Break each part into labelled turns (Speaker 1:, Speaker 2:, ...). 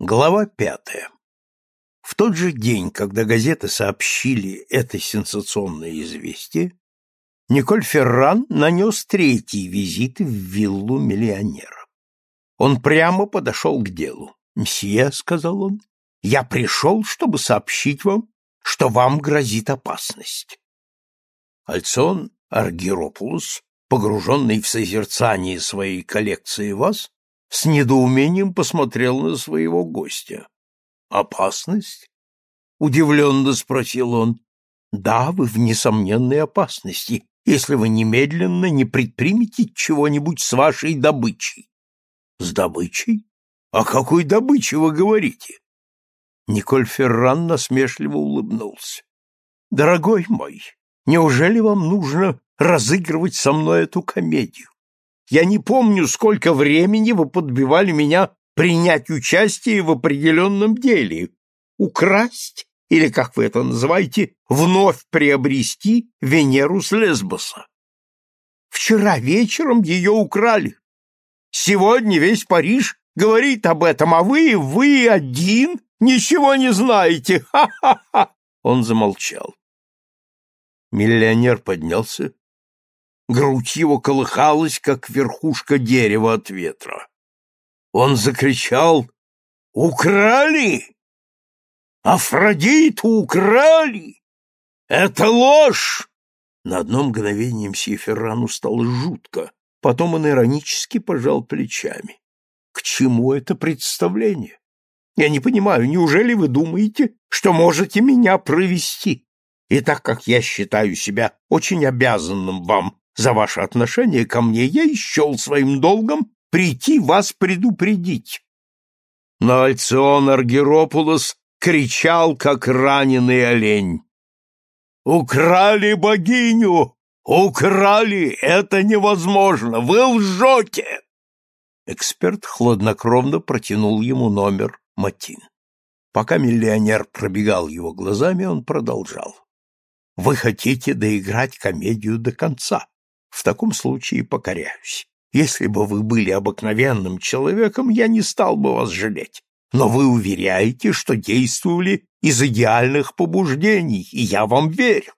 Speaker 1: Глава пятая. В тот же день, когда газеты сообщили это сенсационное известие, Николь Ферран нанес третий визит в виллу миллионера. Он прямо подошел к делу. «Мсье», — сказал он, — «я пришел, чтобы сообщить вам, что вам грозит опасность». Альцион Аргиропулус, погруженный в созерцание своей коллекции вас, с недоумением посмотрел на своего гостя. «Опасность?» — удивленно спросил он. «Да, вы в несомненной опасности, если вы немедленно не предпримете чего-нибудь с вашей добычей». «С добычей? О какой добыче вы говорите?» Николь Ферран насмешливо улыбнулся. «Дорогой мой, неужели вам нужно разыгрывать со мной эту комедию? Я не помню, сколько времени вы подбивали меня принять участие в определенном деле. Украсть, или, как вы это называете, вновь приобрести Венеру с Лесбоса. Вчера вечером ее украли. Сегодня весь Париж говорит об этом, а вы, вы один, ничего не знаете. Ха-ха-ха!» Он замолчал. Миллионер поднялся грудь его колыхалась, как верхушка дерева от ветра. Он закричал «Украли! Афродиту украли! Это ложь!» На одно мгновение мсье Феррану стало жутко, потом он иронически пожал плечами. «К чему это представление? Я не понимаю, неужели вы думаете, что можете меня провести? И так как я считаю себя очень обязанным вам за ваше отношение ко мне, я и счел своим долгом прийти вас предупредить. Но Альцион Аргеропулос кричал, как раненый олень. «Украли богиню! Украли! Это невозможно! Вы лжете!» Эксперт хладнокровно протянул ему номер Матин. Пока миллионер пробегал его глазами, он продолжал. «Вы хотите доиграть комедию до конца. В таком случае покоряюсь. Если бы вы были обыкновенным человеком, я не стал бы вас жалеть. Но вы уверяете, что действовали из идеальных побуждений, и я вам верю.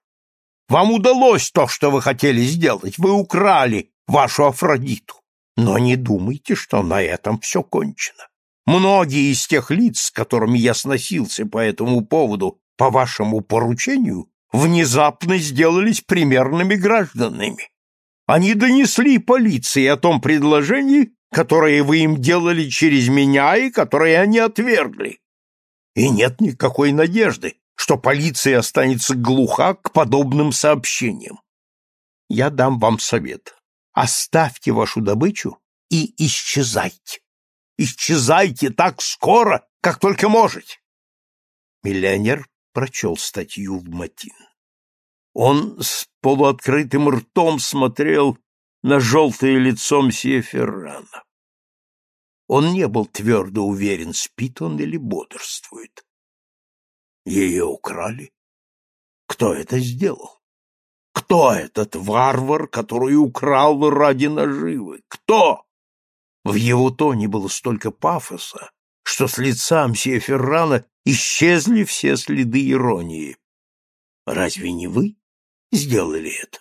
Speaker 1: Вам удалось то, что вы хотели сделать. Вы украли вашу Афродиту. Но не думайте, что на этом все кончено. Многие из тех лиц, с которыми я сносился по этому поводу, по вашему поручению, внезапно сделались примерными гражданами. Они донесли полиции о том предложении, которое вы им делали через меня и которое они отвергли. И нет никакой надежды, что полиция останется глуха к подобным сообщениям. Я дам вам совет. Оставьте вашу добычу и исчезайте. Исчезайте так скоро, как только можете. Миллионер прочел статью в Матин. Он с полуоткрытым ртом смотрел на желтое лицо мсье Феррана. Он не был твердо уверен, спит он или бодрствует. Ее украли? Кто это сделал? Кто этот варвар, который украл ради наживы? Кто? В его тоне было столько пафоса, что с лица мсье Феррана исчезли все следы иронии. Разве не вы? Сделали это.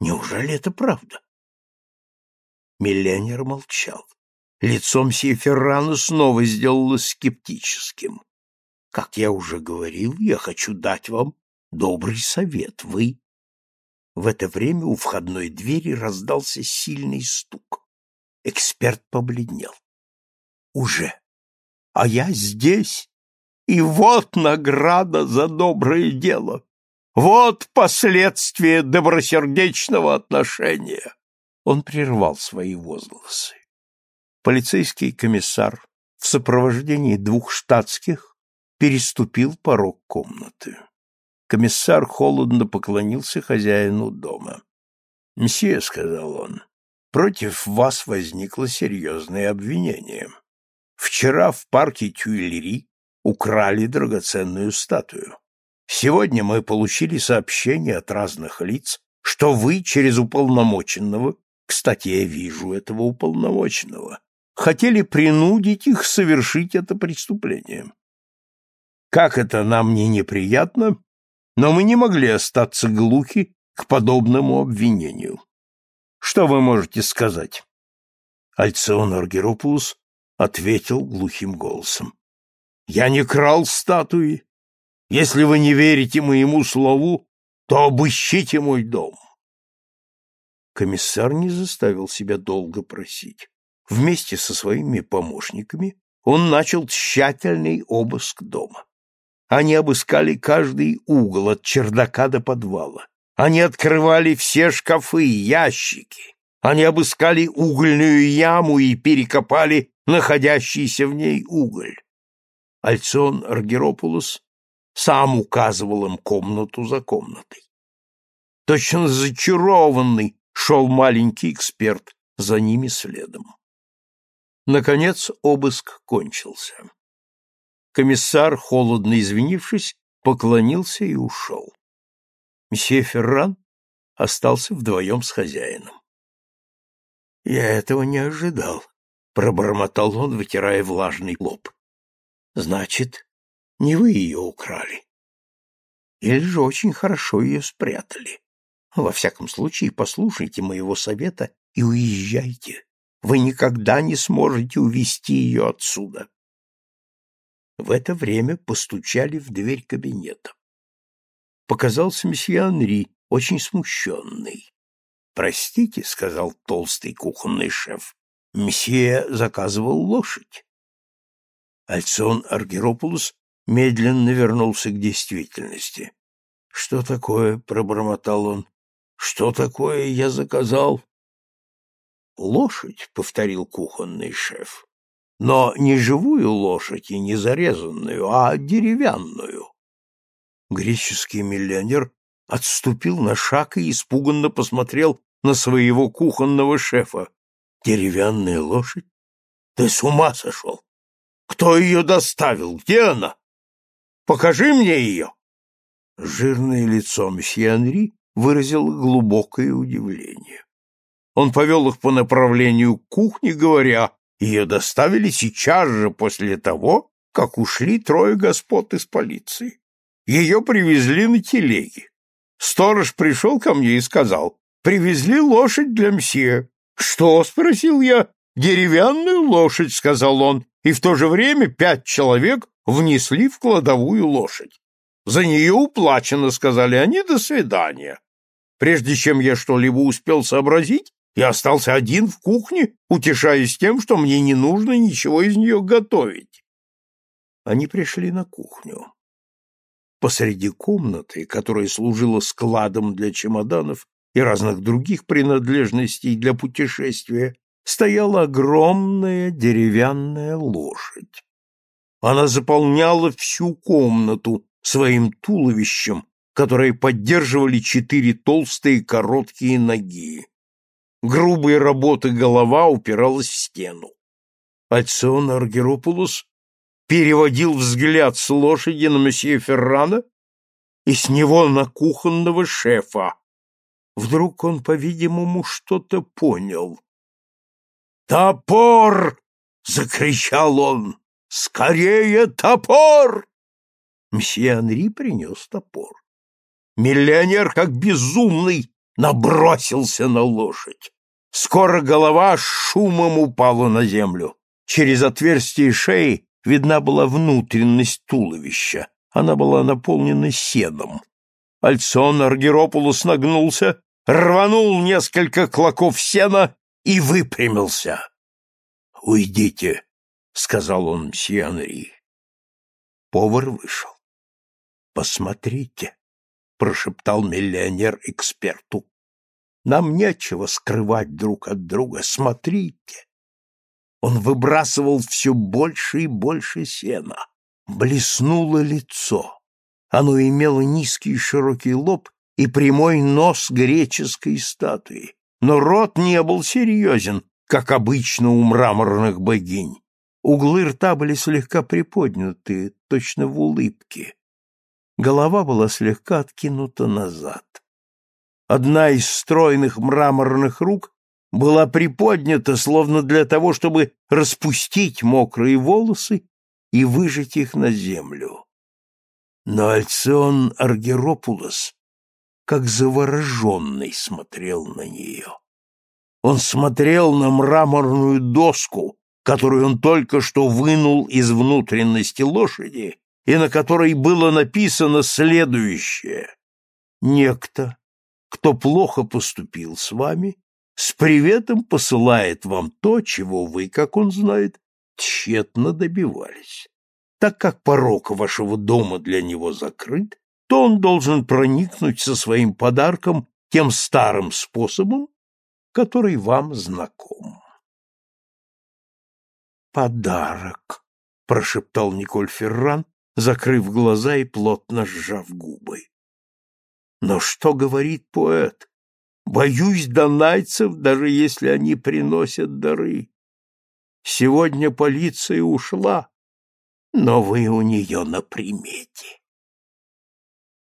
Speaker 1: Неужели это правда? Миллионер молчал. Лицом Сеферрана снова сделалось скептическим. Как я уже говорил, я хочу дать вам добрый совет. Вы... В это время у входной двери раздался сильный стук. Эксперт побледнел. Уже. А я здесь. И вот награда за доброе дело. Вот последствия добросердечного отношения. Он прервал свои возгласы. Полицейский комиссар в сопровождении двух штатских переступил порог комнаты. Комиссар холодно поклонился хозяину дома. «Мсье», — сказал он, — «против вас возникло серьезное обвинение. Вчера в парке Тюильри украли драгоценную статую. Сегодня мы получили сообщение от разных лиц, что вы через уполномоченного, кстати, я вижу этого уполномоченного, хотели принудить их совершить это преступление. Как это нам не неприятно, но мы не могли остаться глухи к подобному обвинению. Что вы можете сказать? Альцион Аргеропулус ответил глухим голосом. Я не крал статуи. Если вы не верите моему слову, то обыщите мой дом. Комиссар не заставил себя долго просить. Вместе со своими помощниками он начал тщательный обыск дома. Они обыскали каждый угол от чердака до подвала. Они открывали все шкафы, ящики. Они обыскали угольную яму и перекопали находящийся в ней уголь. Альцион Аргеропулос сам указывал им комнату за комнатой. Точно зачарованный шел маленький эксперт за ними следом. Наконец обыск кончился. Комиссар, холодно извинившись, поклонился и ушел. Месье Ферран остался вдвоем с хозяином. — Я этого не ожидал, — пробормотал он, вытирая влажный лоб. — Значит, не вы ее украли. Или же очень хорошо ее спрятали. Во всяком случае, послушайте моего совета и уезжайте. Вы никогда не сможете увести ее отсюда. В это время постучали в дверь кабинета. Показался месье Анри, очень смущенный. «Простите», — сказал толстый кухонный шеф, — «месье заказывал лошадь». Альцион Аргеропулос медленно вернулся к действительности. «Что такое?» — пробормотал он. «Что такое я заказал?» «Лошадь», — повторил кухонный шеф. «Но не живую лошадь и не зарезанную, а деревянную». Греческий миллионер отступил на шаг и испуганно посмотрел на своего кухонного шефа. «Деревянная лошадь? Ты с ума сошел! Кто ее доставил? Где она? Покажи мне ее!» Жирное лицо мсье Анри выразило глубокое удивление. Он повел их по направлению к кухне, говоря, ее доставили сейчас же после того, как ушли трое господ из полиции. Ее привезли на телеге. Сторож пришел ко мне и сказал, привезли лошадь для мсье. «Что?» — спросил я. «Деревянную лошадь», — сказал он, и в то же время пять человек внесли в кладовую лошадь. «За нее уплачено», — сказали они, — «до свидания». Прежде чем я что-либо успел сообразить, я остался один в кухне, утешаясь тем, что мне не нужно ничего из нее готовить. Они пришли на кухню. Посреди комнаты, которая служила складом для чемоданов и разных других принадлежностей для путешествия, стояла огромная деревянная лошадь. Она заполняла всю комнату своим туловищем, которое поддерживали четыре толстые короткие ноги. Грубой работы голова упиралась в стену. Альцион Аргеропулос переводил взгляд с лошади на месье Феррана и с него на кухонного шефа. Вдруг он, по-видимому, что-то понял. «Топор!» — закричал он. «Скорее топор!» Мсье Анри принес топор. Миллионер, как безумный, набросился на лошадь. Скоро голова шумом упала на землю. Через отверстие шеи видна была внутренность туловища. Она была наполнена седом. Альсон Аргеропулос нагнулся, рванул несколько клоков сена и выпрямился. — Уйдите, — сказал он мсье Анри. Повар вышел. — Посмотрите, — прошептал миллионер эксперту. — Нам нечего скрывать друг от друга. Смотрите. Он выбрасывал все больше и больше сена. Блеснуло лицо. Оно имело низкий широкий лоб и прямой нос греческой статуи. Но рот не был серьезен, как обычно у мраморных богинь. Углы рта были слегка приподняты, точно в улыбке. Голова была слегка откинута назад. Одна из стройных мраморных рук была приподнята, словно для того, чтобы распустить мокрые волосы и выжать их на землю. Но Альцион Аргеропулос, как завороженный, смотрел на нее. Он смотрел на мраморную доску, которую он только что вынул из внутренности лошади, и на которой было написано следующее. «Некто, кто плохо поступил с вами, с приветом посылает вам то, чего вы, как он знает, тщетно добивались. Так как порог вашего дома для него закрыт, то он должен проникнуть со своим подарком тем старым способом, который вам знаком. «Подарок», — прошептал Николь Ферран, закрыв глаза и плотно сжав губы. «Но что говорит поэт? Боюсь донайцев, даже если они приносят дары. Сегодня полиция ушла, но вы у нее на примете.